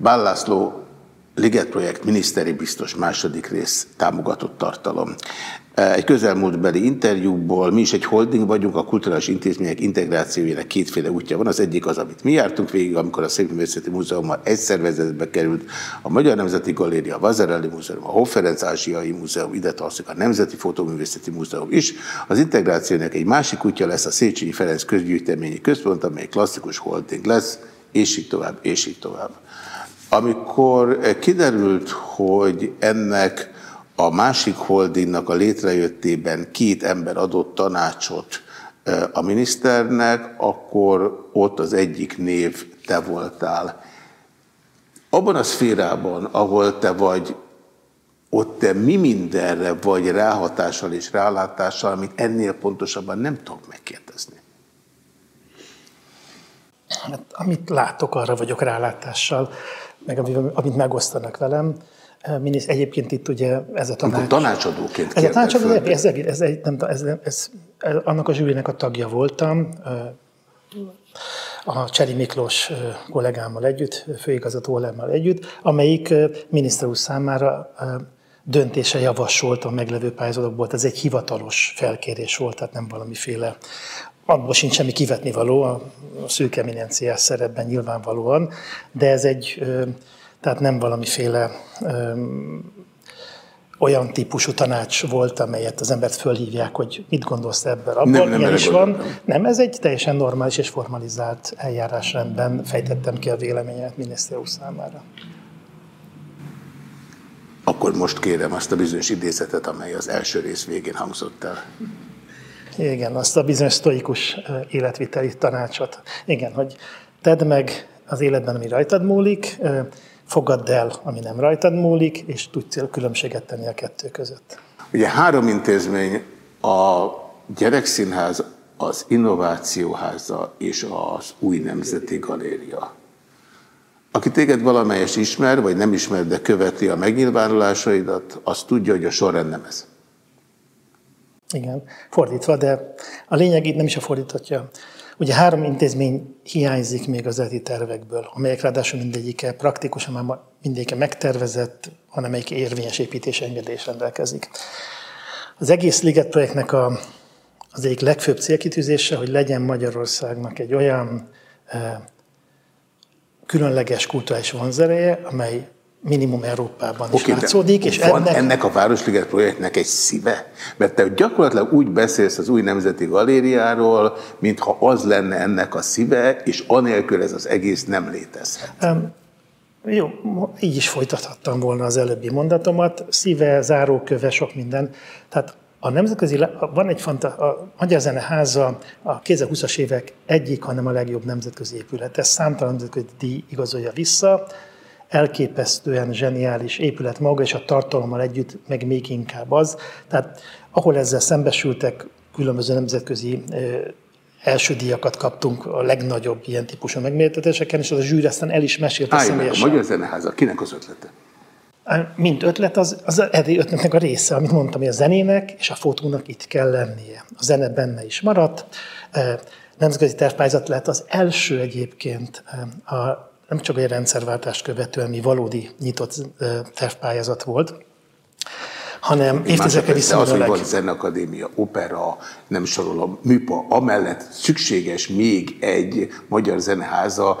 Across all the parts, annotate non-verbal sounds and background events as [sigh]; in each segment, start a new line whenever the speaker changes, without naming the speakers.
Bállászló Liget projekt miniszteri biztos második rész támogatott tartalom. Egy közelmúltbeli interjúból mi is egy holding vagyunk, a kulturális intézmények integrációjának kétféle útja van. Az egyik az, amit mi jártunk végig, amikor a Szépművészeti Múzeummal egy szervezetbe került a Magyar Nemzeti Galéria, a Vazarelli Múzeum, a Hofferenc Ázsiai Múzeum, ide tartozik a Nemzeti Fotóművészeti Múzeum is. Az integrációnak egy másik útja lesz a Széchenyi Ferenc Közgyűjteményi Központ, amely klasszikus holding lesz, és így tovább, és így tovább. Amikor kiderült, hogy ennek a másik holdingnak a létrejöttében két ember adott tanácsot a miniszternek, akkor ott az egyik név te voltál. Abban a szférában, ahol te vagy, ott te mi mindenre vagy ráhatással és rálátással, amit ennél pontosabban nem tudok megkérdezni?
Hát, amit látok, arra vagyok rálátással, meg amit megosztanak velem. Egyébként itt ugye ez a tanács... Amikor
tanácsadóként
Ez a tanácsadó, ez, ez, ez, nem, ez, ez, ez, annak a zsűrinek a tagja voltam, a Cseri Miklós kollégámmal együtt, főigazgatólemmal együtt, amelyik miniszter úr számára döntése javasolt a meglevő pályázatokból. Ez egy hivatalos felkérés volt, tehát nem valamiféle abból sincs semmi kivetni való, a szűk eminenciás szerepben nyilvánvalóan, de ez egy tehát nem valamiféle olyan típusú tanács volt, amelyet az embert fölhívják, hogy mit gondolsz ebből, abból, nem, nem ilyen is van. Nem, ez egy teljesen normális és formalizált eljárásrendben fejtettem ki a véleményet miniszter úr számára.
Akkor most kérem azt a bizonyos idézetet, amely az első rész végén hangzott el.
Igen, azt a bizonyos sztoikus életviteli tanácsot. Igen, hogy tedd meg az életben, ami rajtad múlik, fogadd el, ami nem rajtad múlik, és tudsz különbséget tenni a kettő között.
Ugye három intézmény, a Gyerekszínház, az Innovációháza és az Új Nemzeti Galéria. Aki téged valamelyes ismer, vagy nem ismer, de követi a megnyilvánulásaidat, az tudja, hogy a sorrend nem ez.
Igen, fordítva, de a lényeg itt nem is a fordítatja. Ugye három intézmény hiányzik még az eredeti tervekből, amelyek ráadásul mindegyike praktikusan már mindegyike megtervezett, hanem amelyik érvényes építés engedés rendelkezik. Az egész Liget projektnek a, az egyik legfőbb célkitűzése, hogy legyen Magyarországnak egy olyan e, különleges kulturális vonzereje, amely minimum Európában is okay, látszódik.
És van ennek... ennek a Városliget projektnek egy szíve? Mert te gyakorlatilag úgy beszélsz az új nemzeti galériáról, mintha az lenne ennek a szíve, és anélkül ez az egész nem létezhet. Um,
jó, így is folytathattam volna az előbbi mondatomat. Szíve, záróköve, sok minden. Tehát a nemzetközi, van egy fanta, a Magyar Zeneháza a 2020-as évek egyik, hanem a legjobb nemzetközi épület. Ez számtalan nemzetközi díj igazolja vissza elképesztően zseniális épület maga, és a tartalommal együtt meg még inkább az. Tehát ahol ezzel szembesültek, különböző nemzetközi első díjakat kaptunk a legnagyobb ilyen típusú megmérettetéseken, és az a zsűri aztán el is mesélte
Állj személyesen. a Magyar Zeneháza, kinek az ötlete?
Mint ötlet, az, az eddigi ötletnek a része, amit mondtam, hogy a zenének és a fotónak itt kell lennie. A zene benne is maradt. Nemzetközi tervpályázat lett az első egyébként a nem csak egy rendszerváltást követően, ami valódi nyitott tervpályázat volt, hanem évtizedekkel
viszonylag... Az, hogy van Zenakadémia, opera, nem sorolom, műpa, amellett szükséges még egy magyar zeneháza,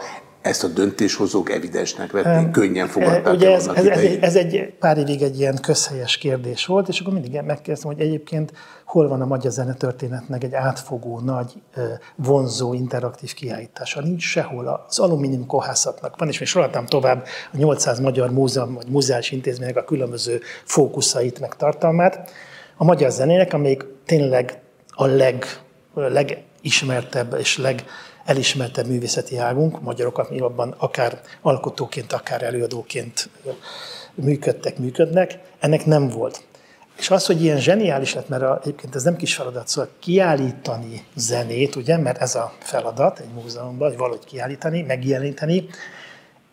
ezt a döntéshozók evidensnek vették, könnyen fogadták
Ugye ez, ez, ez, egy, ez egy pár évig egy ilyen közhelyes kérdés volt, és akkor mindig megkérdeztem, hogy egyébként hol van a magyar zenetörténetnek egy átfogó, nagy, vonzó, interaktív kiállítása. Nincs sehol. Az alumínium kohászatnak van, és még soroltam tovább a 800 magyar múzeum vagy múzeális intézmények a különböző fókuszait, meg tartalmát. A magyar zenének, amelyik tényleg a leg, legismertebb és leg elismertebb művészeti águnk, magyarokat mi abban akár alkotóként, akár előadóként működtek, működnek, ennek nem volt. És az, hogy ilyen zseniális lett, mert a, egyébként ez nem kis feladat, szóval kiállítani zenét, ugye, mert ez a feladat egy múzeumban, hogy valahogy kiállítani, megjeleníteni,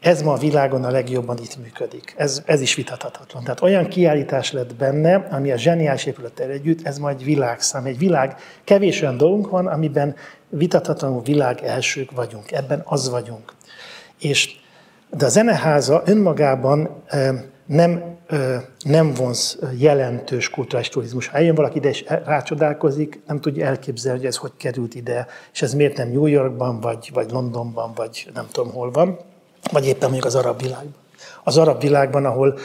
ez ma a világon a legjobban itt működik. Ez, ez is vitathatatlan. Tehát olyan kiállítás lett benne, ami a zseniális épülettel együtt, ez ma egy világszám, egy világ, kevés olyan dolgunk van, amiben vitathatatlanul világ elsők vagyunk. Ebben az vagyunk. És De a zeneháza önmagában nem, nem vonz jelentős kulturális turizmus. Ha eljön valaki ide és rácsodálkozik, nem tudja elképzelni, hogy ez hogy került ide, és ez miért nem New Yorkban, vagy, vagy Londonban, vagy nem tudom hol van, vagy éppen mondjuk az arab világban. Az arab világban, ahol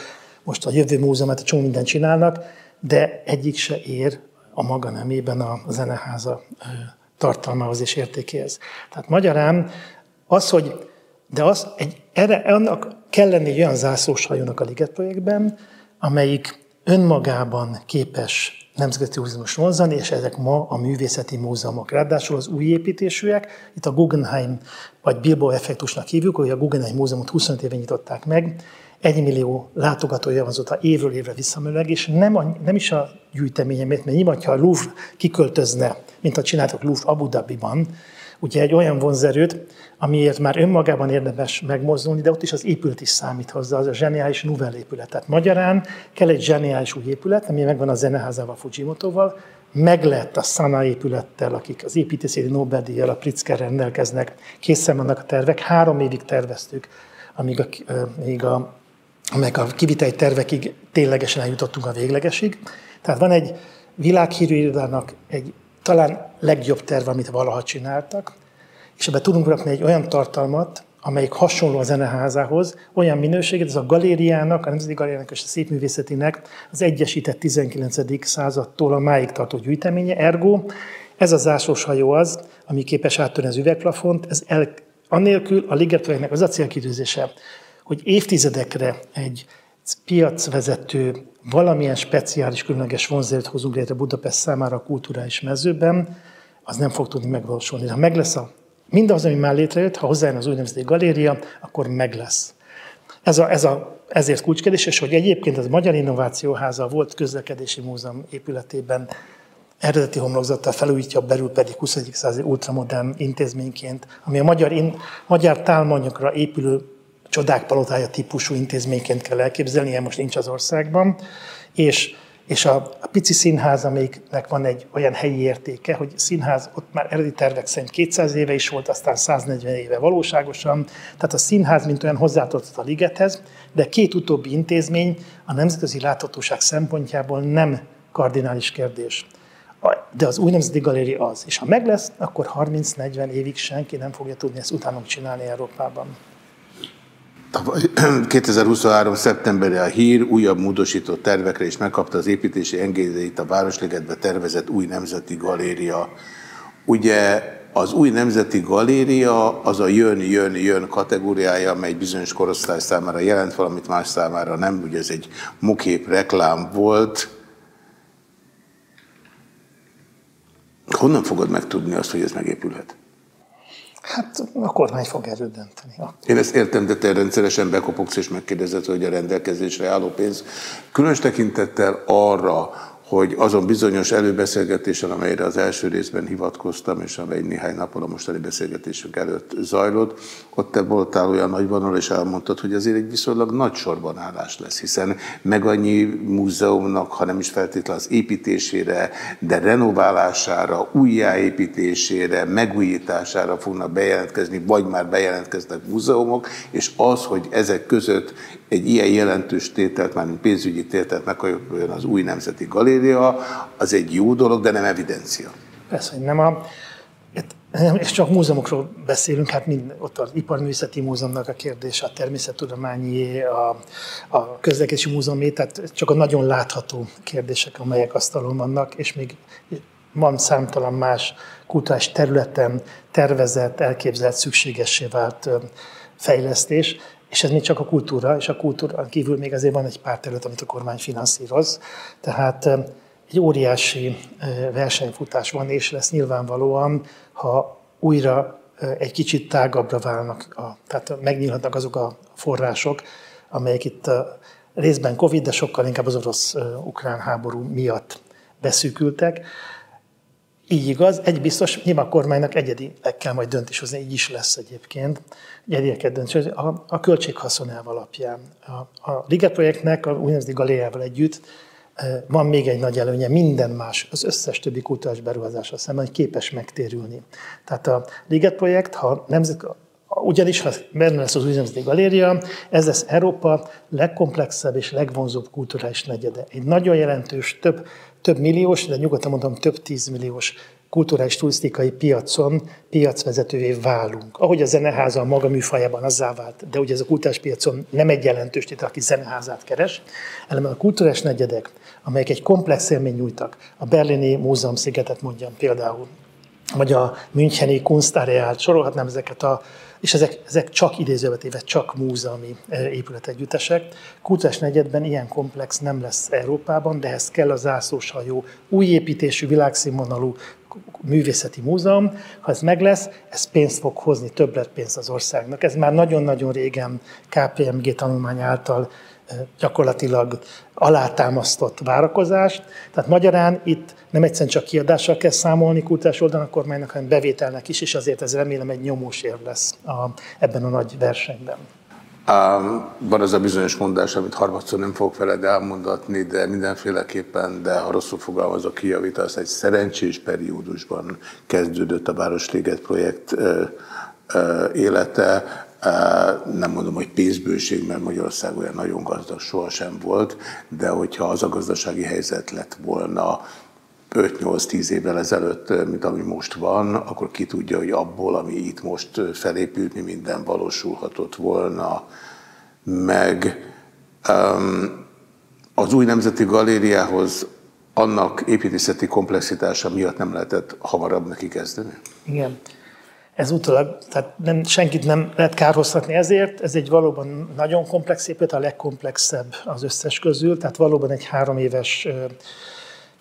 most a jövő múzeumát a csomó mindent csinálnak, de egyik se ér a maga nemében a zeneháza tartalmához és értékéhez. Tehát magyarán az, hogy de az, egy, erre, annak kell lenni egy olyan zászlós hajónak a Liget projektben, amelyik önmagában képes nemzeti turizmus vonzani, és ezek ma a művészeti múzeumok. Ráadásul az új építésűek, itt a Guggenheim, vagy Bilbo effektusnak hívjuk, hogy a Guggenheim múzeumot 25 éve nyitották meg, egy millió látogatója van a évről évre visszamenőleg, és nem, a, nem is a gyűjteménye, mert nyilván, ha a Louvre kiköltözne, mint a csináltak Louvre Abu Dhabiban, ugye egy olyan vonzerőt, amiért már önmagában érdemes megmozdulni, de ott is az épület is számít hozzá, az a zseniális Nouvelle épület. Tehát magyarán kell egy zseniális új épület, ami megvan a zeneházával, Fujimotoval, meg lett a Sana épülettel, akik az építészeti Nobel-díjjal, a Pritzker rendelkeznek, készen vannak a tervek, három évig terveztük, amíg a, amíg a, meg a kiviteli tervekig ténylegesen eljutottunk a véglegesig. Tehát van egy világhírű irodának egy talán legjobb terv, amit valaha csináltak, és ebbe tudunk rakni egy olyan tartalmat, amelyik hasonló a zeneházához, olyan minőséget, ez a galériának, a Nemzeti Galériának és a Szépművészetinek az egyesített 19. századtól a máig tartó gyűjteménye, ergo ez a zászlós hajó az, ami képes áttörni az üvegplafont, ez el, annélkül a ligetőeknek az a célkidőzése, hogy évtizedekre egy piacvezető, valamilyen speciális, különleges vonzerőt hozunk létre Budapest számára a kulturális mezőben, az nem fog tudni megvalósulni. Ha meg lesz a mindaz, ami már létrejött, ha hozzájön az úgynevezett galéria, akkor meg lesz. Ez a, ez a, ezért kulcskedés, és hogy egyébként az Magyar Innovációháza volt közlekedési múzeum épületében eredeti homlokzattal felújítja, belül pedig 20. századi ultramodern intézményként, ami a magyar, in, magyar tálmanyokra épülő csodák palotája típusú intézményként kell elképzelni, ilyen most nincs az országban, és és a, a pici színház, amelyiknek van egy olyan helyi értéke, hogy színház ott már eredeti tervek szerint 200 éve is volt, aztán 140 éve valóságosan, tehát a színház mint olyan hozzátartott a ligethez, de két utóbbi intézmény a nemzetközi láthatóság szempontjából nem kardinális kérdés. De az új nemzeti galéria az. És ha meg lesz, akkor 30-40 évig senki nem fogja tudni ezt utánunk csinálni Európában.
2023. [clears throat] szeptemberi a hír újabb módosított tervekre is megkapta az építési engedélyt a Városligetbe tervezett új nemzeti galéria. Ugye az új nemzeti galéria az a jön-jön-jön kategóriája, amely bizonyos korosztály számára jelent valamit, más számára nem. Ugye ez egy mukép reklám volt. Honnan fogod megtudni azt, hogy ez megépülhet?
Hát a kormány fog erről dönteni.
Én ezt értem, de te rendszeresen bekopogsz és megkérdezed, hogy a rendelkezésre álló pénz. Különös tekintettel arra, hogy azon bizonyos előbeszélgetésen, amelyre az első részben hivatkoztam, és amely néhány nappal a mostani beszélgetésünk előtt zajlott, ott te voltál olyan nagy vonal, és elmondtad, hogy azért egy viszonylag nagy sorban állás lesz, hiszen meg annyi múzeumnak, ha nem is feltétlenül az építésére, de renoválására, újjáépítésére, megújítására fognak bejelentkezni, vagy már bejelentkeznek múzeumok, és az, hogy ezek között egy ilyen jelentős tételt, már pénzügyi tételt megkapjon az új nemzeti galéria, az egy jó dolog, de nem evidencia.
Persze, hogy nem a... És csak múzeumokról beszélünk, hát mind, ott az Iparművészeti Múzeumnak a kérdése, a Természettudományi, a, a Közlekedési Múzeumé, tehát csak a nagyon látható kérdések, amelyek asztalon vannak, és még van számtalan más kultúrás területen tervezett, elképzelt, szükségessé vált fejlesztés, és ez még csak a kultúra, és a kultúra kívül még azért van egy pár terület, amit a kormány finanszíroz. Tehát egy óriási versenyfutás van, és lesz nyilvánvalóan, ha újra egy kicsit tágabbra válnak, a, tehát megnyílhatnak azok a források, amelyek itt részben Covid, de sokkal inkább az orosz-ukrán háború miatt beszűkültek. Így igaz, egy biztos, nyilván a kormánynak egyedi kell majd döntés hozni, így is lesz egyébként, egyedieket döntés a, a költséghaszon alapján. A, a Liga projektnek, a úgynevezett galériával együtt e, van még egy nagy előnye, minden más, az összes többi kultúrás beruházással szemben, hogy képes megtérülni. Tehát a Liget projekt, ha nemzet, ugyanis, ha benne lesz az úgynevezett galéria, ez lesz Európa legkomplexebb és legvonzóbb kulturális negyede. Egy nagyon jelentős, több, több milliós, de nyugodtan mondom, több tízmilliós kulturális turisztikai piacon piacvezetővé válunk. Ahogy a zeneháza a maga műfajában azzá vált, de ugye ez a kulturális piacon nem egy jelentős tétel, aki zeneházát keres, hanem a kulturális negyedek, amelyek egy komplex élmény nyújtak. A berlini múzeum szigetet mondjam például, vagy a Müncheni Kunstareált, sorolhatnám ezeket a és ezek, ezek csak idézőbetéve, csak múzeumi e, épületegyüttesek. Kultúrás negyedben ilyen komplex nem lesz Európában, de ehhez kell a zászlóshajó, új építésű, világszínvonalú művészeti múzeum. Ha ez meg lesz, ez pénzt fog hozni, többletpénzt az országnak. Ez már nagyon-nagyon régen KPMG tanulmány által gyakorlatilag alátámasztott várakozást. Tehát magyarán itt nem egyszerűen csak kiadással kell számolni kultúrás oldalon a kormánynak, hanem bevételnek is, és azért ez remélem egy nyomós ér lesz a, ebben a nagy versenyben.
Um, van az a bizonyos mondás, amit harmadszor nem fogok veled elmondatni, de mindenféleképpen, de ha rosszul fogalmazok, kijavítasz, egy szerencsés periódusban kezdődött a Városliget projekt uh, uh, élete. Nem mondom, hogy pénzbőség, mert Magyarország olyan nagyon gazdag sohasem volt, de hogyha az a gazdasági helyzet lett volna 5-8-10 évvel ezelőtt, mint ami most van, akkor ki tudja, hogy abból, ami itt most felépült, mi minden valósulhatott volna meg. Az új nemzeti galériához annak építészeti komplexitása miatt nem lehetett hamarabb neki kezdeni?
Igen ez utólag, tehát nem, senkit nem lehet kárhoztatni ezért, ez egy valóban nagyon komplex épület, a legkomplexebb az összes közül, tehát valóban egy három éves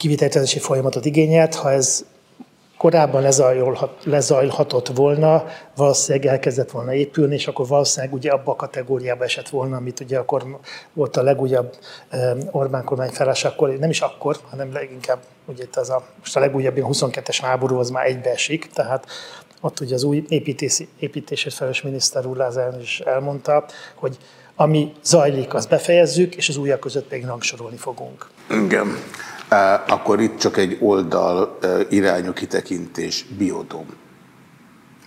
kivitelezési folyamatot igényelt, ha ez korábban lezajlhat, lezajlhatott volna, valószínűleg elkezdett volna épülni, és akkor valószínűleg ugye abba a kategóriába esett volna, amit ugye akkor volt a legújabb Orbán kormány feles, akkor nem is akkor, hanem leginkább ugye itt az a, most a legújabb 22-es háború az már egybeesik, tehát ott ugye az új építési, építését felelős miniszter úr Lázár is elmondta, hogy ami zajlik, azt befejezzük, és az újak között pedig rangsorolni fogunk.
Igen. Akkor itt csak egy oldal irányú kitekintés, biodom.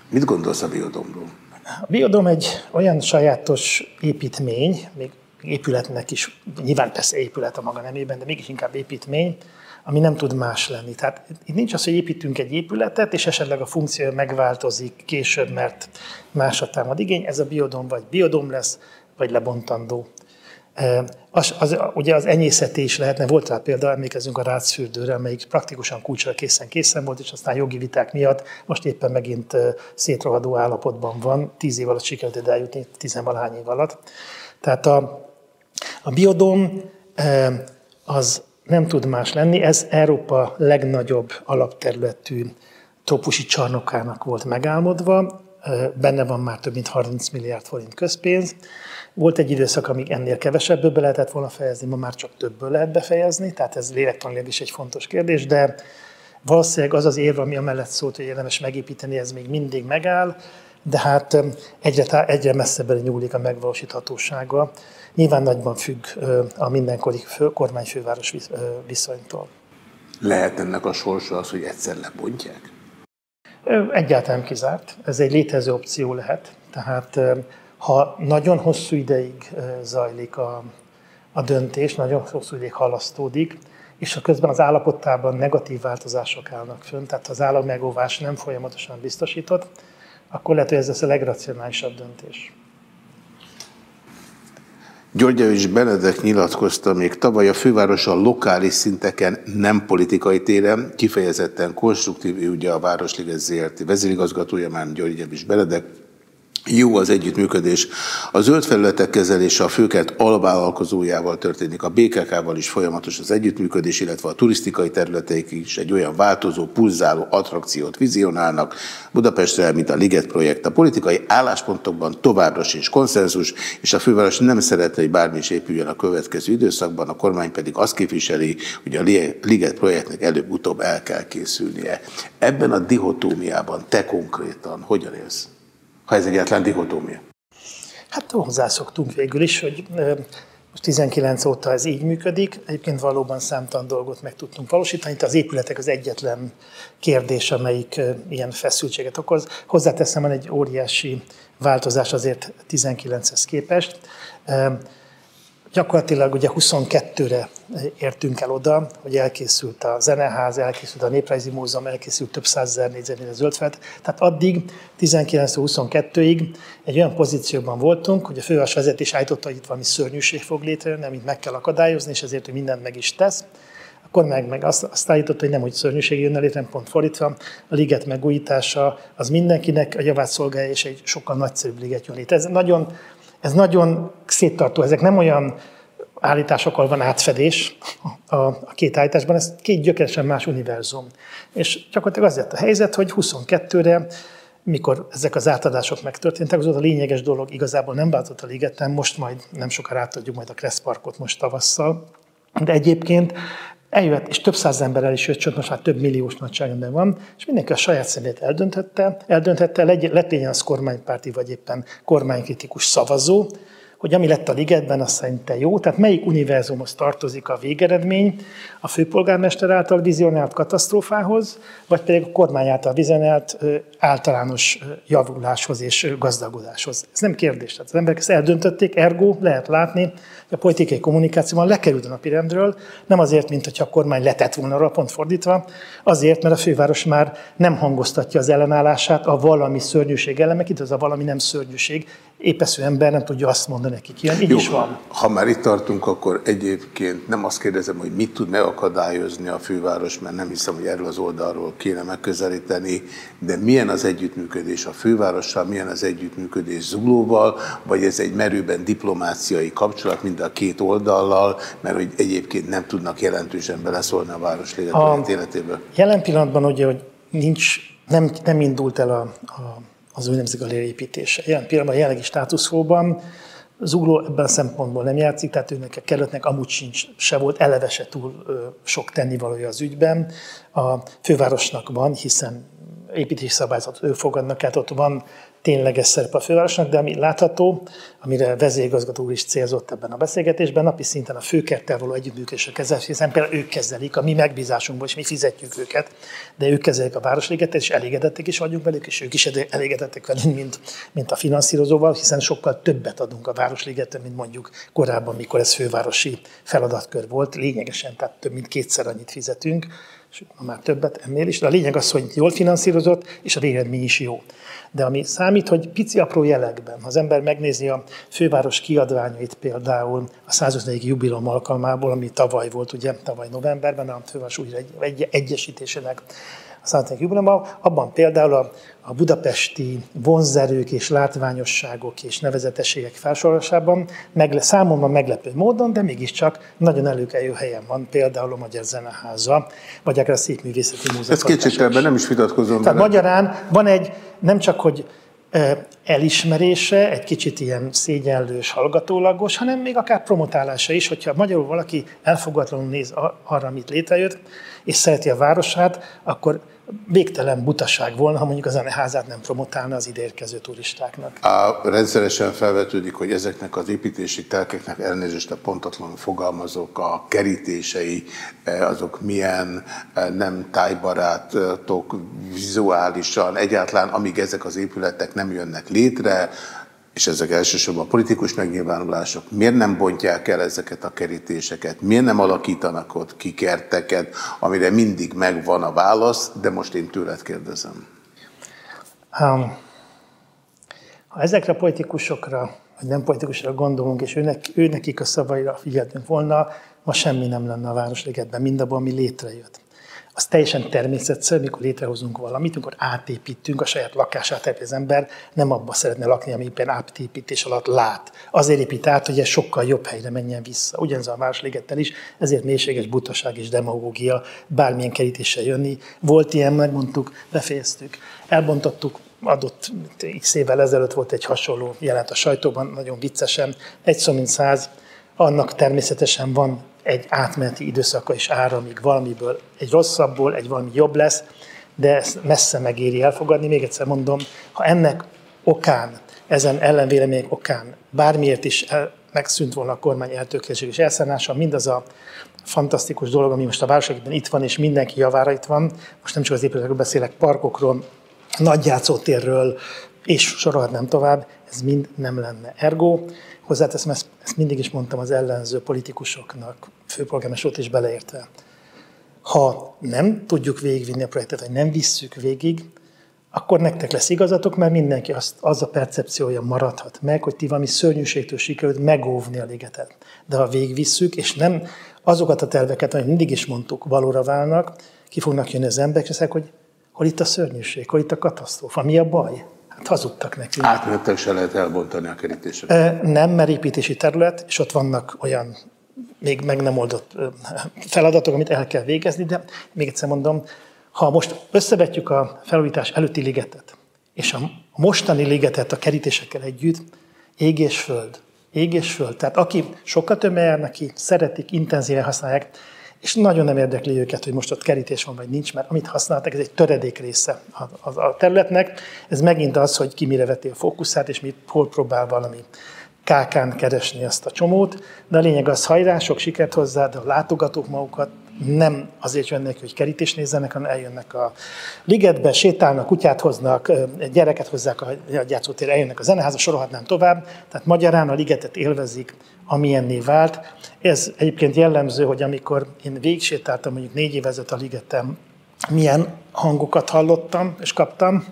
Mit gondolsz a biodomról?
A biodom egy olyan sajátos építmény, még épületnek is, nyilván persze épület a maga nemében, de mégis inkább építmény, ami nem tud más lenni. Tehát itt nincs az, hogy építünk egy épületet, és esetleg a funkció megváltozik később, mert másra támad igény. Ez a biodom vagy biodom lesz, vagy lebontandó. Az, az, ugye az enyészeti is lehetne, volt rá példa, emlékezünk a rácfürdőre, amelyik praktikusan kulcsra készen készen volt, és aztán jogi viták miatt most éppen megint szétrohadó állapotban van, tíz év alatt sikerült eljutni, tizenvalahány év alatt. Tehát a, a biodom az nem tud más lenni. Ez Európa legnagyobb alapterületű tropusi csarnokának volt megálmodva, benne van már több mint 30 milliárd forint közpénz. Volt egy időszak, amíg ennél kevesebből be lehetett volna fejezni, ma már csak többből lehet befejezni, tehát ez lélektanilag is egy fontos kérdés, de valószínűleg az az érv, ami amellett szólt, hogy érdemes megépíteni, ez még mindig megáll, de hát egyre, egyre messzebbre nyúlik a megvalósíthatósága. Nyilván nagyban függ a mindenkori fő, kormányfőváros viszonytól.
Lehet ennek a sorsa az, hogy egyszer lebontják?
Egyáltalán kizárt. Ez egy létező opció lehet. Tehát ha nagyon hosszú ideig zajlik a, a döntés, nagyon hosszú ideig halasztódik, és a közben az állapotában negatív változások állnak fönn, tehát az állammegóvás nem folyamatosan biztosított, akkor lehet, hogy ez lesz a legracionálisabb döntés.
Györgyevics Benedek nyilatkozta még tavaly a főváros a lokális szinteken nem politikai téren, kifejezetten konstruktív, ő ugye a Városliget ZRT. vezérigazgatója, már Györgyevics Benedek, jó az együttműködés. A zöld felületek kezelése a főkert alvállalkozójával történik, a BKK-val is folyamatos az együttműködés, illetve a turisztikai területeik is egy olyan változó, pulzáló attrakciót vizionálnak Budapestre, mint a Liget projekt. A politikai álláspontokban továbbra sincs konszenzus, és a főváros nem szeretne, hogy bármi is épüljön a következő időszakban, a kormány pedig azt képviseli, hogy a Liget projektnek előbb-utóbb el kell készülnie. Ebben a dihotómiában te konkrétan hogyan élsz? Ha ez egyáltalán dihotómia?
Hát hozzászoktunk végül is, hogy 19 óta ez így működik. Egyébként valóban számtalan dolgot meg tudtunk valósítani. Itt az épületek az egyetlen kérdés, amelyik ilyen feszültséget okoz. Hozzáteszem, van egy óriási változás azért 19-hez képest. Gyakorlatilag ugye 22-re értünk el oda, hogy elkészült a Zeneház, elkészült a Néprajzi Múzeum, elkészült több százezer négyzetméter zöldfelt. Tehát addig, 19-22-ig egy olyan pozícióban voltunk, hogy a főváros vezetés állította, hogy itt valami szörnyűség fog létrejönni, amit meg kell akadályozni, és ezért hogy mindent meg is tesz. Akkor meg, meg azt, azt állította, hogy nem, hogy szörnyűség jönne létre, pont fordítva. A liget megújítása az mindenkinek a javát szolgálja, és egy sokkal nagyszerűbb liget jön létre. Ez nagyon ez nagyon széttartó, ezek nem olyan állításokkal van átfedés a, a két állításban, ez két gyökeresen más univerzum. És gyakorlatilag az lett a helyzet, hogy 22-re, mikor ezek az átadások megtörténtek, az a lényeges dolog igazából nem változott a ligetem, most majd nem sokára átadjuk majd a Kressz Parkot most tavasszal, de egyébként Eljött, és több száz emberrel is jött, csak most már több milliós nagyságrendben van, és mindenki a saját szemét eldönthette, eldönthette, lett legyen az kormánypárti vagy éppen kormánykritikus szavazó, hogy ami lett a ligetben, az szerinte jó. Tehát melyik univerzumhoz tartozik a végeredmény, a főpolgármester által vizionált katasztrófához, vagy pedig a kormány által vizionált általános javuláshoz és gazdagodáshoz. Ez nem kérdés. Tehát az emberek ezt eldöntötték, ergo lehet látni, hogy a politikai kommunikációban lekerült a napirendről, nem azért, mint hogyha a kormány letett volna arra, pont fordítva, azért, mert a főváros már nem hangoztatja az ellenállását a valami szörnyűség elemek, itt az a valami nem szörnyűség, épesző ember nem tudja azt mondani nekik. Ilyen, így Jó, is van.
Ha már itt tartunk, akkor egyébként nem azt kérdezem, hogy mit tud megakadályozni a főváros, mert nem hiszem, hogy erről az oldalról kéne megközelíteni, de milyen az együttműködés a fővárossal, milyen az együttműködés Zuglóval, vagy ez egy merőben diplomáciai kapcsolat mind a két oldallal, mert hogy egyébként nem tudnak jelentősen beleszólni a Városliget életébe?
Jelen pillanatban ugye, hogy nincs, nem, nem indult el a, a az úgynevezett galéria építése. Jelen pillanatban a jelenlegi státuszkóban Zugló ebben a szempontból nem játszik, tehát őnek a kerületnek amúgy sincs, se volt eleve se túl sok tennivalója az ügyben. A fővárosnak van, hiszen építési szabályzatot ő fogadnak át, ott van tényleges szerep a fővárosnak, de ami látható, amire vezérigazgató úr is célzott ebben a beszélgetésben, napi szinten a főkerttel való együttműködésre kezelés, hiszen például ők kezelik, a mi megbízásunkból, és mi fizetjük őket, de ők kezelik a Városligetet, és elégedettek is vagyunk velük, és ők is elégedettek velünk, mint, mint a finanszírozóval, hiszen sokkal többet adunk a Városligetet, mint mondjuk korábban, mikor ez fővárosi feladatkör volt, lényegesen, tehát több mint kétszer annyit fizetünk, és már többet ennél is, de a lényeg az, hogy jól finanszírozott, és a végeredmény is jó. De ami számít, hogy pici apró jelekben, ha az ember megnézi a főváros kiadványait például a 150. jubilom alkalmából, ami tavaly volt, ugye, tavaly novemberben, a főváros újra egy, egy, egyesítésének a 150. jubilomban, abban például a, a budapesti vonzerők és látványosságok és nevezetességek felsorolásában megle, számomra meglepő módon, de mégiscsak nagyon előkelő helyen van például a Magyar Zeneháza, vagy akár a Szépművészeti Múzeum.
Ez kétségtelenben nem is vitatkozom
Tehát vele. magyarán van egy, nem csak, hogy elismerése, egy kicsit ilyen szégyenlős, hallgatólagos, hanem még akár promotálása is, hogyha magyarul valaki elfogadlanul néz arra, amit létrejött, és szereti a városát, akkor végtelen butaság volna, ha mondjuk a zeneházát nem promotálna az idérkező turistáknak.
A rendszeresen felvetődik, hogy ezeknek az építési telkeknek elnézést a pontatlanul fogalmazok, a kerítései, eh, azok milyen eh, nem tájbarátok vizuálisan, egyáltalán amíg ezek az épületek nem jönnek létre, és ezek elsősorban politikus megnyilvánulások, miért nem bontják el ezeket a kerítéseket, miért nem alakítanak ott kikerteket, amire mindig megvan a válasz, de most én tőled kérdezem. Um,
ha ezekre a politikusokra, vagy nem politikusokra gondolunk, és őnek, őnekik a szavaira figyeltünk volna, ma semmi nem lenne a Városligetben, mindabban, ami létrejött az teljesen természetszerű, mikor létrehozunk valamit, amikor átépítünk a saját lakását, az ember nem abba szeretne lakni, ami éppen átépítés alatt lát. Azért épít át, hogy ez sokkal jobb helyre menjen vissza. Ugyanez a Városligettel is, ezért mélységes butaság és demagógia bármilyen kerítéssel jönni. Volt ilyen, megmondtuk, befejeztük, elbontottuk, adott x évvel ezelőtt volt egy hasonló jelent a sajtóban, nagyon viccesen, egy szó mint száz, annak természetesen van egy átmeneti időszaka is ára, amíg valamiből egy rosszabbból egy valami jobb lesz, de ezt messze megéri elfogadni. Még egyszer mondom, ha ennek okán, ezen ellenvélemények okán bármiért is el, megszűnt volna a kormány eltökéltség és elszállása, mindaz a fantasztikus dolog, ami most a városokban itt van, és mindenki javára itt van. Most nem csak az épületekről beszélek, parkokról, nagyjátszótérről, és sorolhatnám tovább, ez mind nem lenne. Ergo, hozzáteszem, ezt, ezt mindig is mondtam az ellenző politikusoknak, főpolgármester is beleértve. Ha nem tudjuk végigvinni a projektet, vagy nem visszük végig, akkor nektek lesz igazatok, mert mindenki azt, az a percepciója maradhat meg, hogy ti valami szörnyűségtől sikerült megóvni a ligetet. De ha végigvisszük, és nem azokat a terveket, amit mindig is mondtuk, valóra válnak, ki fognak jönni az emberek, és hogy hol itt a szörnyűség, hol itt a katasztrófa, mi a baj? Hát hazudtak nekünk.
Átmentek se lehet elbontani a kerítéseket.
Nem, mert építési terület, és ott vannak olyan még meg nem oldott feladatok, amit el kell végezni, de még egyszer mondom, ha most összevetjük a felújítás előtti ligetet, és a mostani ligetet a kerítésekkel együtt, ég és föld. Ég és föld. Tehát aki sokkal több jár neki, szeretik, intenzíven használják, és nagyon nem érdekli őket, hogy most ott kerítés van vagy nincs, mert amit használtak, ez egy töredék része a, a, a területnek. Ez megint az, hogy ki mire veti a fókuszát, és mit, hol próbál valami kákán keresni ezt a csomót. De a lényeg az, hajrá, sok sikert hozzá, de a látogatók magukat nem azért jönnek, hogy kerítés nézzenek, hanem eljönnek a ligetbe, sétálnak, kutyát hoznak, gyereket hozzák a játszótérre, eljönnek a zeneházba, sorolhatnám tovább. Tehát magyarán a ligetet élvezik, amilyenné vált. Ez egyébként jellemző, hogy amikor én végigsétáltam mondjuk négy évezet a ligetem, milyen hangokat hallottam és kaptam,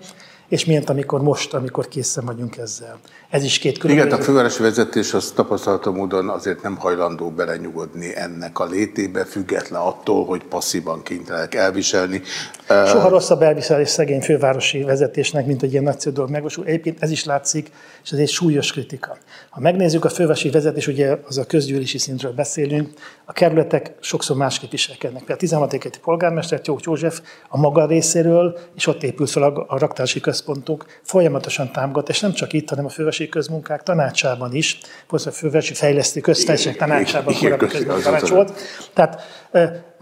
és milyen amikor most, amikor készen vagyunk ezzel. Ez is két
különböző. Igen, a fővárosi vezetés az tapasztalatom módon azért nem hajlandó belenyugodni ennek a létébe, független attól, hogy passzívan kénytelenek elviselni.
Soha rosszabb elviselés szegény fővárosi vezetésnek, mint hogy ilyen nagyszerű dolog megvalósul. Egyébként ez is látszik, és ez egy súlyos kritika. Ha megnézzük a fővárosi vezetés, ugye az a közgyűlési szintről beszélünk, a kerületek sokszor másképp viselkednek. Például a 16 éketi polgármester, Tyók József a maga részéről, és ott épült fel a, a raktási központok, folyamatosan támogat, és nem csak itt, hanem a fővárosi közmunkák tanácsában is, a fővárosi fejlesztő köztársaság tanácsában korábbi tanács volt. Tehát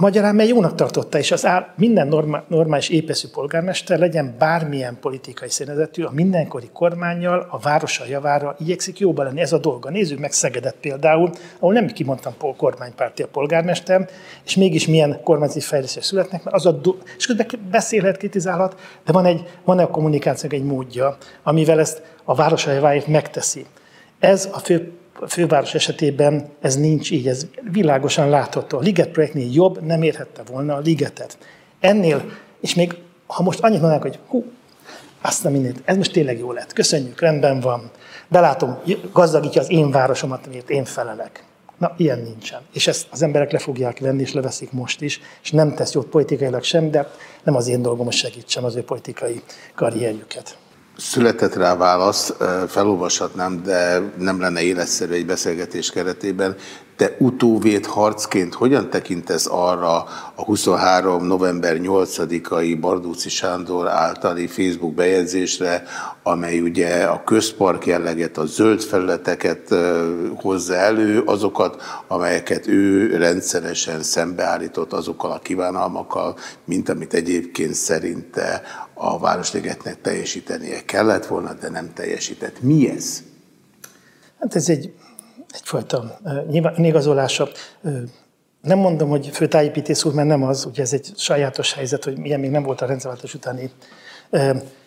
Magyarán mert jónak tartotta, és az áll, minden norma, normális épeszű polgármester legyen bármilyen politikai színezetű, a mindenkori kormányjal, a városa javára igyekszik jóba lenni. Ez a dolga. Nézzük meg Szegedet például, ahol nem kimondtam kormánypárti a polgármester, és mégis milyen kormányzati fejlesztés születnek, mert az a do- és közben beszélhet, kritizálhat, de van egy, van egy kommunikációk egy módja, amivel ezt a városa javáért megteszi. Ez a fő főváros esetében ez nincs így, ez világosan látható. A Liget projektnél jobb nem érhette volna a Ligetet. Ennél, és még ha most annyit mondanák, hogy hú, azt nem mindent, ez most tényleg jó lett, köszönjük, rendben van, de látom, gazdagítja az én városomat, amit én felelek. Na, ilyen nincsen. És ezt az emberek le fogják venni, és leveszik most is, és nem tesz jót politikailag sem, de nem az én dolgom, hogy segítsem az ő politikai karrierjüket.
Született rá válasz, felolvashatnám, de nem lenne életszerű egy beszélgetés keretében. Te utóvét harcként hogyan tekintesz arra a 23. november 8-ai Bardúci Sándor általi Facebook bejegyzésre, amely ugye a közpark jelleget, a zöld felületeket hozza elő, azokat, amelyeket ő rendszeresen szembeállított azokkal a kívánalmakkal, mint amit egyébként szerinte a Városligetnek teljesítenie kellett volna, de nem teljesített. Mi ez?
Hát ez egy, egyfajta igazolása. Nem mondom, hogy főtájépítész úr, mert nem az, ugye ez egy sajátos helyzet, hogy milyen még nem volt a rendszerváltás utáni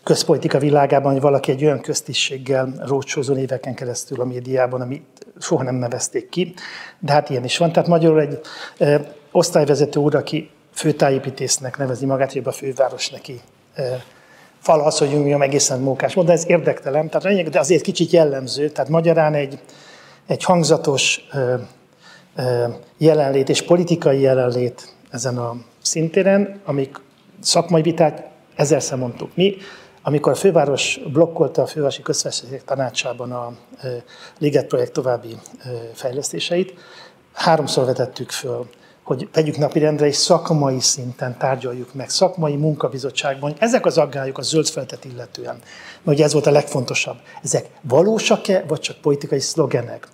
közpolitika világában, hogy valaki egy olyan köztisztséggel rócsózó éveken keresztül a médiában, amit soha nem nevezték ki, de hát ilyen is van. Tehát magyarul egy osztályvezető úr, aki főtájépítésznek nevezi magát, hogy a főváros neki fal az, hogy mondjam, egészen mókás módon, de ez érdektelen, tehát lényeg, de azért kicsit jellemző, tehát magyarán egy, egy hangzatos jelenlét és politikai jelenlét ezen a szintéren, amik szakmai vitát ezerszer mondtuk mi, amikor a főváros blokkolta a fővárosi közveszélyek tanácsában a Liget projekt további fejlesztéseit, háromszor vetettük föl hogy vegyük napirendre és szakmai szinten tárgyaljuk meg, szakmai munkabizottságban. Ezek az aggályok a zöld feltet illetően, mert ugye ez volt a legfontosabb. Ezek valósak-e, vagy csak politikai szlogenek?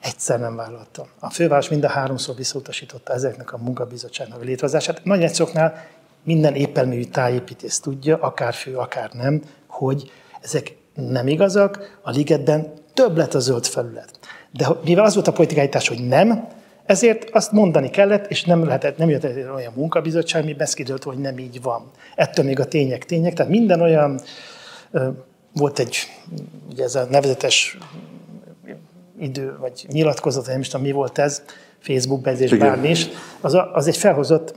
Egyszer nem vállalta. A főváros mind a háromszor visszautasította ezeknek a munkabizottságnak létrehozását. Nagy egyszoknál minden épelmű tájépítész tudja, akár fő, akár nem, hogy ezek nem igazak, a ligetben több lett a zöld felület. De mivel az volt a politikai hogy nem, ezért azt mondani kellett, és nem, lehetett, nem jött olyan munkabizottság, ami beszkidőlt, hogy nem így van. Ettől még a tények tények, tehát minden olyan, volt egy, ugye ez a nevezetes idő, vagy nyilatkozat, nem is tudom, mi volt ez, Facebook bezés, bármi is, az, a, az egy felhozott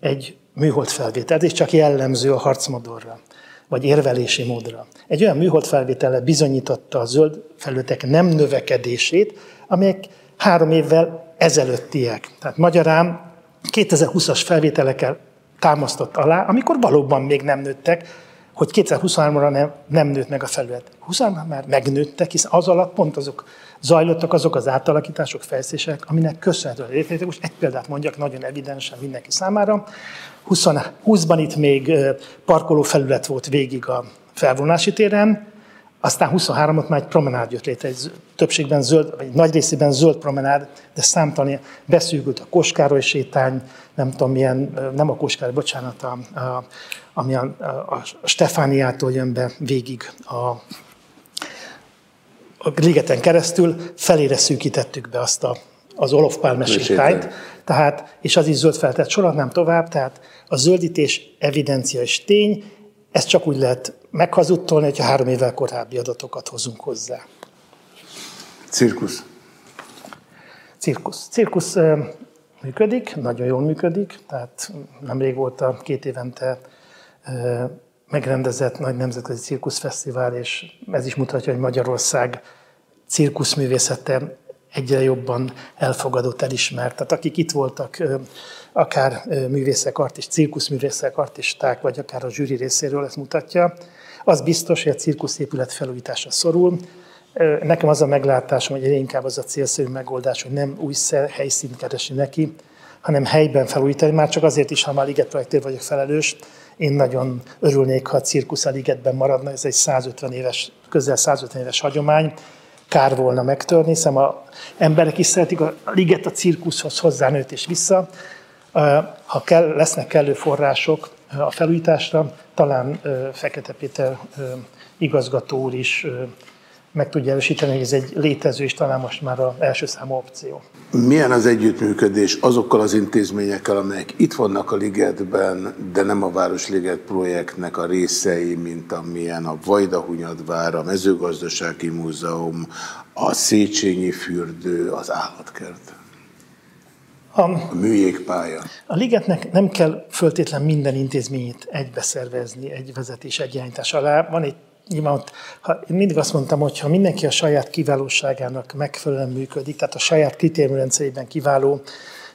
egy műhold felvételt, és csak jellemző a harcmodorra, vagy érvelési módra. Egy olyan műhold felvétele bizonyította a zöld felületek nem növekedését, amelyek három évvel ezelőttiek. Tehát magyarán 2020-as felvételekkel támasztott alá, amikor valóban még nem nőttek, hogy 2023-ra nem, nem nőtt meg a felület. 23 már megnőttek, hiszen az alatt pont azok zajlottak azok az átalakítások, fejlesztések, aminek köszönhetően létrejött. Most egy példát mondjak nagyon evidensen mindenki számára. 20-ban itt még parkoló felület volt végig a felvonási téren, aztán 23-ot már egy promenád jött létre, egy többségben zöld, vagy nagy részében zöld promenád, de számtalan beszűkült a Koskároly sétány, nem tudom milyen, nem a Koskároly, bocsánat, a, a, ami a, a Stefániától jön be végig a, a ligeten keresztül, felére szűkítettük be azt a, az Olof Palme sétányt, tehát, és az is zöld feltett sorolhatnám tovább, tehát a zöldítés evidencia és tény, ezt csak úgy lehet meghazudtolni, hogyha három évvel korábbi adatokat hozunk hozzá.
Cirkusz.
Cirkusz. Cirkusz működik, nagyon jól működik, tehát nemrég volt a két évente megrendezett nagy nemzetközi cirkuszfesztivál, és ez is mutatja, hogy Magyarország cirkuszművészete egyre jobban elfogadott, elismert. Tehát akik itt voltak, akár művészek, artist, cirkuszművészek, artisták, vagy akár a zsűri részéről ezt mutatja, az biztos, hogy a cirkuszépület felújítása szorul. Nekem az a meglátásom, hogy inkább az a célszerű megoldás, hogy nem új helyszínt keresi neki, hanem helyben felújítani, már csak azért is, ha már Liget projektért vagyok felelős, én nagyon örülnék, ha a cirkusz a Ligetben maradna, ez egy 150 éves, közel 150 éves hagyomány, kár volna megtörni, hiszen a emberek is szeretik, a Liget a cirkuszhoz hozzánőtt és vissza. Ha kell, lesznek kellő források a felújításra, talán Fekete Péter igazgató úr is meg tudja erősíteni, hogy ez egy létező és talán most már az első számú opció.
Milyen az együttműködés azokkal az intézményekkel, amelyek itt vannak a Ligetben, de nem a Városliget projektnek a részei, mint amilyen a Vajdahunyadvár, a Mezőgazdasági Múzeum, a Széchenyi fürdő, az állatkert? A, a műjégpálya.
A ligetnek nem kell föltétlen minden intézményét egybeszervezni, egy vezetés, egy irányítás alá. Van egy nyilván ott, ha, én mindig azt mondtam, hogy ha mindenki a saját kiválóságának megfelelően működik, tehát a saját kritériumrendszerében kiváló,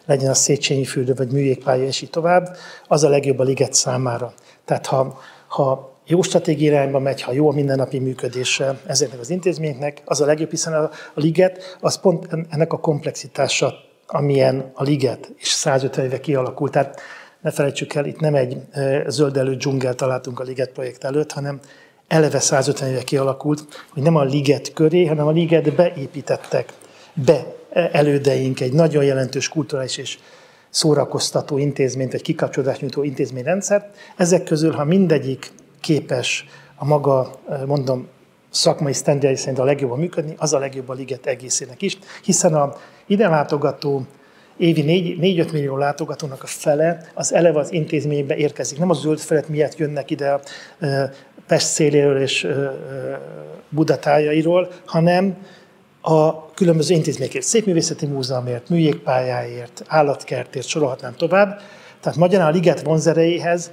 legyen a Széchenyi fürdő vagy műjégpálya, és így tovább, az a legjobb a liget számára. Tehát ha, ha jó stratégiai irányba megy, ha jó a mindennapi működése ezeknek az intézményeknek, az a legjobb, hiszen a, a liget az pont ennek a komplexitása, amilyen a liget, és 150 éve kialakult. Tehát ne felejtsük el, itt nem egy zöldelő dzsungel találtunk a liget projekt előtt, hanem eleve 150 éve kialakult, hogy nem a liget köré, hanem a ligetbe építettek be elődeink egy nagyon jelentős kulturális és szórakoztató intézményt, vagy kikapcsolódást nyújtó intézményrendszer. Ezek közül, ha mindegyik képes a maga, mondom, szakmai sztendjai szerint a legjobban működni, az a legjobb a liget egészének is, hiszen a ide látogató évi 4-5 millió látogatónak a fele az eleve az intézménybe érkezik. Nem a zöld felett miatt jönnek ide Pest széléről és Budatájairól, hanem a különböző intézményekért, Szépművészeti Múzeumért, műjégpályáért, állatkertért, sorolhatnám tovább. Tehát magyarán a liget vonzerejéhez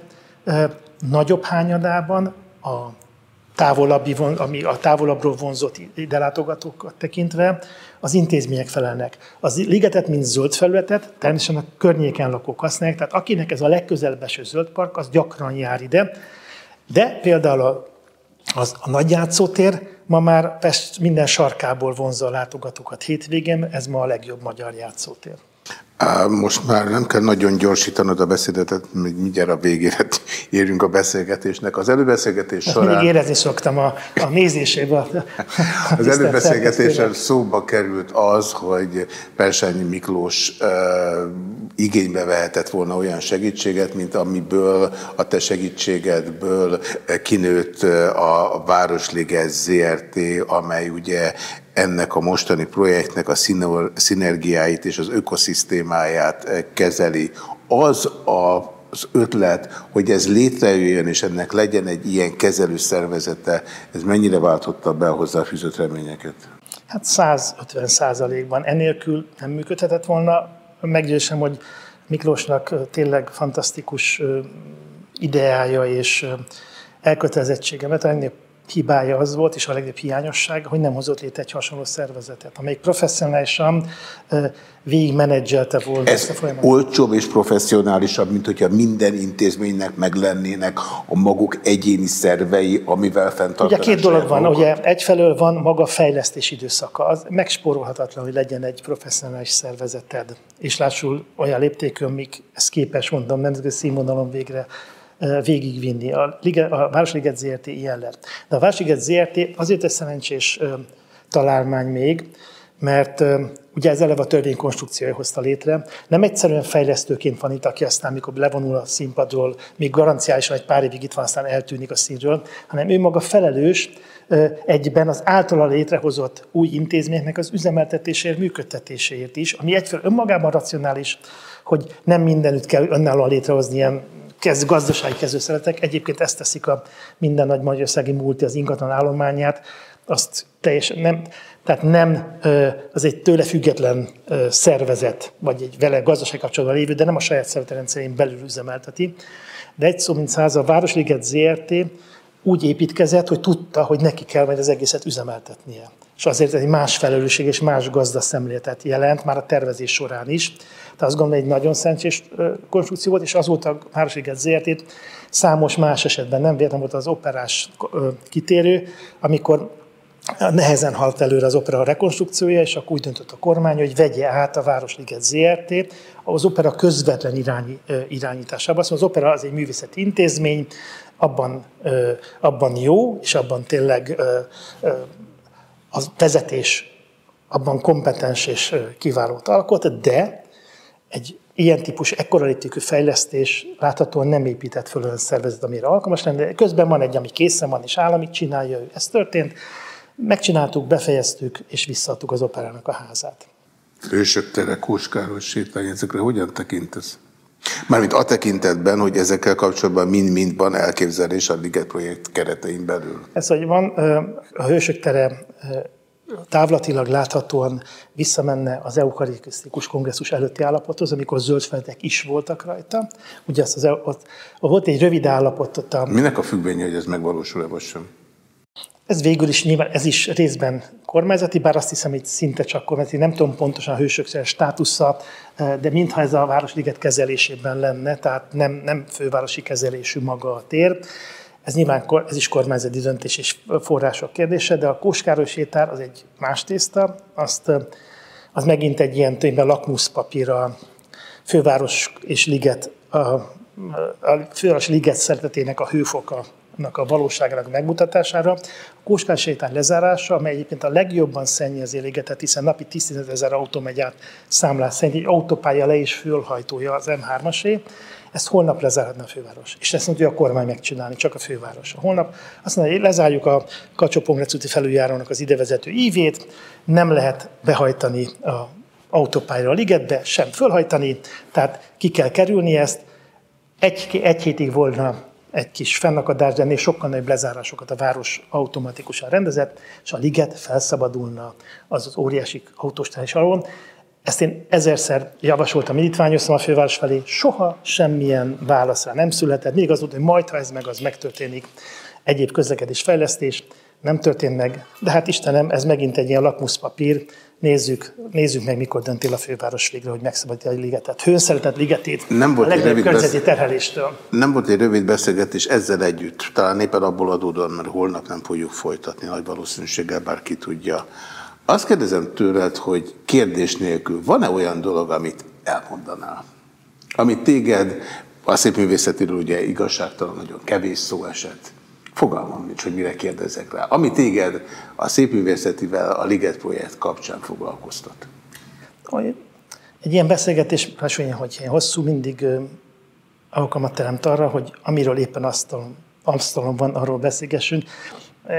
nagyobb hányadában a távolabbi, ami a távolabbról vonzott idelátogatókat tekintve, az intézmények felelnek. Az ligetet, mint zöld felületet, természetesen a környéken lakók használják, tehát akinek ez a legközelebb eső zöld park, az gyakran jár ide, de például a, az, a nagy játszótér ma már Pest minden sarkából vonzza a látogatókat hétvégén, ez ma a legjobb magyar játszótér.
Most már nem kell nagyon gyorsítanod a beszédet, még mindjárt a végére érünk a beszélgetésnek. Az előbeszélgetés során...
Mindig érezni szoktam a, a nézésében. [laughs]
Az előbeszélgetésen szóba került az, hogy Persányi Miklós uh, igénybe vehetett volna olyan segítséget, mint amiből a te segítségedből kinőtt a Városliges ZRT, amely ugye ennek a mostani projektnek a szinergiáit és az ökoszisztémáját kezeli. Az a az ötlet, hogy ez létrejöjjön, és ennek legyen egy ilyen kezelő szervezete, ez mennyire váltotta be a hozzáfűzött reményeket?
Hát 150 százalékban. Enélkül nem működhetett volna. Meggyőzem, hogy Miklósnak tényleg fantasztikus ideája és elkötelezettsége, mert ennél hibája az volt, és a legnagyobb hiányosság, hogy nem hozott létre egy hasonló szervezetet, amelyik professzionálisan végigmenedzselte volna
Ez ezt a folyamatot. olcsóbb és professzionálisabb, mint hogyha minden intézménynek meglennének a maguk egyéni szervei, amivel fenntartanak.
Ugye két dolog van, maguk. ugye egyfelől van maga fejlesztés időszaka, az megspórolhatatlan, hogy legyen egy professzionális szervezeted, és lássul olyan léptékű, amik ez képes, mondom, nemzetközi színvonalon végre végigvinni. A, Liga, a Városliget ZRT ilyen lett. De a Városliget ZRT azért egy szerencsés találmány még, mert ugye ez eleve a törvény konstrukciója hozta létre. Nem egyszerűen fejlesztőként van itt, aki aztán, mikor levonul a színpadról, még garanciálisan egy pár évig itt van, aztán eltűnik a színről, hanem ő maga felelős egyben az általa létrehozott új intézményeknek az üzemeltetéséért, működtetéséért is, ami egyfelől önmagában racionális, hogy nem mindenütt kell önállóan létrehozni ilyen kez, gazdasági kezdőszeretek. Egyébként ezt teszik a minden nagy magyarországi multi az ingatlan állományát, azt teljesen nem, tehát nem az egy tőle független szervezet, vagy egy vele gazdasági kapcsolatban lévő, de nem a saját szervezetrendszerén belül üzemelteti. De egy szó mint száz, a Városliget ZRT úgy építkezett, hogy tudta, hogy neki kell majd az egészet üzemeltetnie. És azért egy más felelősség és más gazdaszemléletet jelent, már a tervezés során is. Tehát azt gondolom, egy nagyon szerencsés konstrukció volt, és azóta a Városliget ZRT számos más esetben nem véletlenül volt az operás kitérő, amikor nehezen halt előre az opera rekonstrukciója, és akkor úgy döntött a kormány, hogy vegye át a Városliget ZRT az opera közvetlen irányi, irányításába. Szóval az opera az egy művészeti intézmény, abban, abban jó, és abban tényleg a vezetés abban kompetens és kiválót alkot, de egy ilyen típus ekkora léptékű fejlesztés láthatóan nem épített föl olyan szervezet, amire alkalmas lenne. Közben van egy, ami készen van, és államig csinálja, ez történt. Megcsináltuk, befejeztük, és visszaadtuk az operának a házát.
Hősök tere, Kóskáros ezekre hogyan tekintesz? Mármint a tekintetben, hogy ezekkel kapcsolatban mind-mind van elképzelés a Liget projekt keretein belül.
Ez, hogy van, a Hősök tere távlatilag láthatóan visszamenne az eukarisztikus kongresszus előtti állapothoz, amikor zöldfeltek is voltak rajta. Ugye az, az, ott, ott volt egy rövid állapot ott a...
Minek a függvénye, hogy ez megvalósul-e vagy sem?
Ez végül is nyilván, ez is részben kormányzati, bár azt hiszem, hogy szinte csak kormányzati, nem tudom pontosan a hősök státusza, de mintha ez a Városliget kezelésében lenne, tehát nem, nem fővárosi kezelésű maga a tér. Ez nyilván ez is kormányzati döntés és források kérdése, de a Kóskároly sétár az egy más tészta, azt, az megint egy ilyen tényleg lakmuszpapír a főváros és liget, a, a főváros liget szeretetének a hőfoka a valóságának megmutatására. A Kóskán sétán lezárása, amely egyébként a legjobban szennyezi a ligetet, hiszen napi 10 ezer autó megy át számlás szerint, egy autópálya le is fölhajtója az M3-asé, ezt holnap lezárhatna a főváros. És ezt mondja a kormány megcsinálni, csak a főváros. Holnap azt mondja, hogy lezárjuk a kacsó felüljárónak az idevezető ívét, nem lehet behajtani a autópályára a ligetbe, sem fölhajtani, tehát ki kell kerülni ezt. Egy, egy hétig volna egy kis fennakadás, de ennél sokkal nagyobb lezárásokat a város automatikusan rendezett, és a liget felszabadulna az az óriási autóstás alól. Ezt én ezerszer javasoltam, indítványoztam a főváros felé, soha semmilyen válaszra nem született. Még az volt, hogy majd, ha ez meg, az megtörténik. Egyéb közlekedés fejlesztés nem történt meg, de hát Istenem, ez megint egy ilyen lakmuszpapír, nézzük, nézzük meg, mikor döntél a főváros végre, hogy megszabadítja a ligetet. Hőnszeretett ligetét nem volt a legnagyobb környezeti terheléstől.
Nem volt egy rövid beszélgetés ezzel együtt, talán éppen abból adódóan, mert holnap nem fogjuk folytatni, nagy valószínűséggel bárki tudja. Azt kérdezem tőled, hogy kérdés nélkül, van-e olyan dolog, amit elmondanál? Amit téged, a szépművészetiről ugye igazságtalan nagyon kevés szó esett, Fogalmam nincs, hogy mire kérdezek rá. Ami téged a szépművészetivel, a Liget projekt kapcsán foglalkoztat.
Egy ilyen beszélgetés, hasonlóan, hogy én hosszú, mindig alkalmat teremt arra, hogy amiről éppen asztalon, asztalon van, arról beszélgessünk.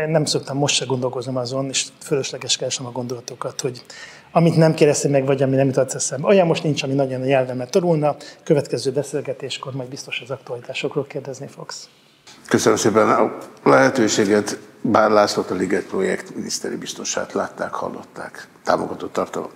Nem szoktam most se gondolkozom azon, és fölösleges keresem a gondolatokat, hogy amit nem kérdeztem meg, vagy ami nem jutott eszembe. Olyan most nincs, ami nagyon a jellemet torulna, következő beszélgetéskor majd biztos az aktualitásokról kérdezni fogsz.
Köszönöm szépen a lehetőséget. Bár Lászlót a Liget projekt miniszteri biztosát látták, hallották. Támogatott tartalom.